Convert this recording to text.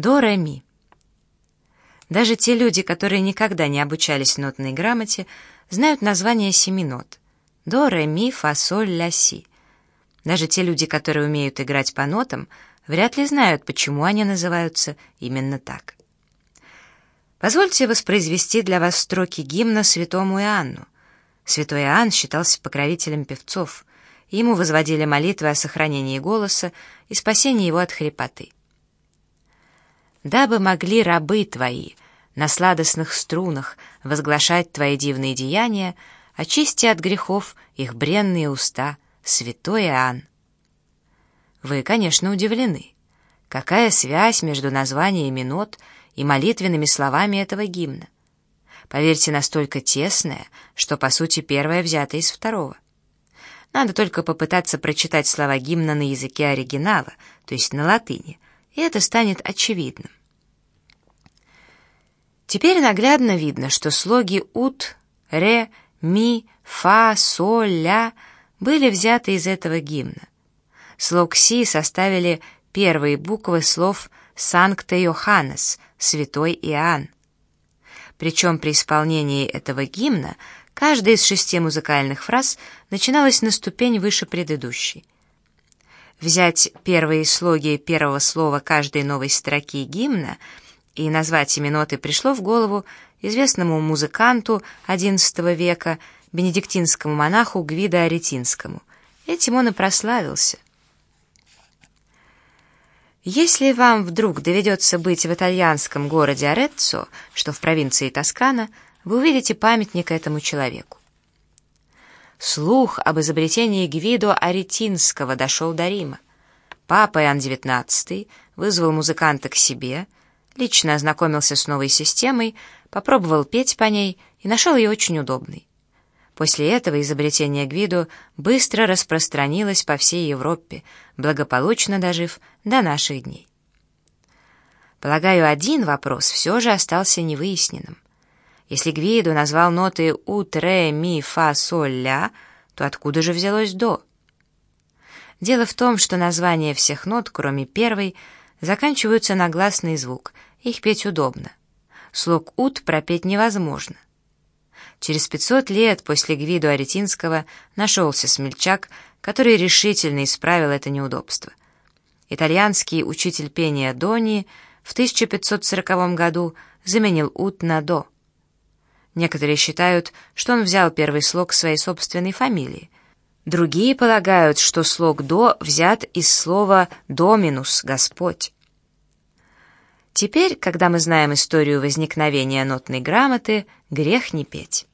До, ре, ми. Даже те люди, которые никогда не обучались нотной грамоте, знают название семи нот. До, ре, ми, фа, соль, ля, си. Даже те люди, которые умеют играть по нотам, вряд ли знают, почему они называются именно так. Позвольте воспроизвести для вас строки гимна святому Иоанну. Святой Иоанн считался покровителем певцов. Ему возводили молитвы о сохранении голоса и спасении его от хрипоты. «Дабы могли рабы твои на сладостных струнах возглашать твои дивные деяния, очисти от грехов их бренные уста, святой Иоанн». Вы, конечно, удивлены. Какая связь между названиями нот и молитвенными словами этого гимна? Поверьте, настолько тесная, что, по сути, первое взято из второго. Надо только попытаться прочитать слова гимна на языке оригинала, то есть на латыни, и это станет очевидным. Теперь наглядно видно, что слоги ут, ре, ми, фа, соль, ля были взяты из этого гимна. Слог си составили первые буквы слов «Санкте Йоханнес», «Святой Иоанн». Причем при исполнении этого гимна каждая из шести музыкальных фраз начиналась на ступень выше предыдущей. Взять первые слоги первого слова каждой новой строки гимна и назвать ими ноты пришло в голову известному музыканту XI века, бенедиктинскому монаху Гвидо Аретинскому. Этим он и прославился – если вам вдруг доведется быть в итальянском городе Ореццо, что в провинции Тоскана, вы увидите памятник этому человеку. Слух об изобретении Гвидо Аретинского дошел до Рима. Папа Иоанн XIX вызвал музыканта к себе, лично ознакомился с новой системой, попробовал петь по ней и нашел ее очень удобной. После этого изобретение Гвидо быстро распространилось по всей Европе, благополучно дожив до наших дней. Полагаю, один вопрос все же остался невыясненным. Если Гвидо назвал ноты ут, ре, ми, фа, соль, ля, то откуда же взялось до? Дело в том, что названия всех нот, кроме первой, заканчиваются на гласный звук, их петь удобно. Слог ут пропеть невозможно. Через 500 лет после Гвиду Аретинского нашелся смельчак, который решительно исправил это неудобство. Итальянский учитель пения Дони в 1540 году заменил ут на до. Некоторые считают, что он взял первый слог своей собственной фамилии. Другие полагают, что слог «до» взят из слова «доминус» — «Господь». Теперь, когда мы знаем историю возникновения нотной грамоты, грех не петь.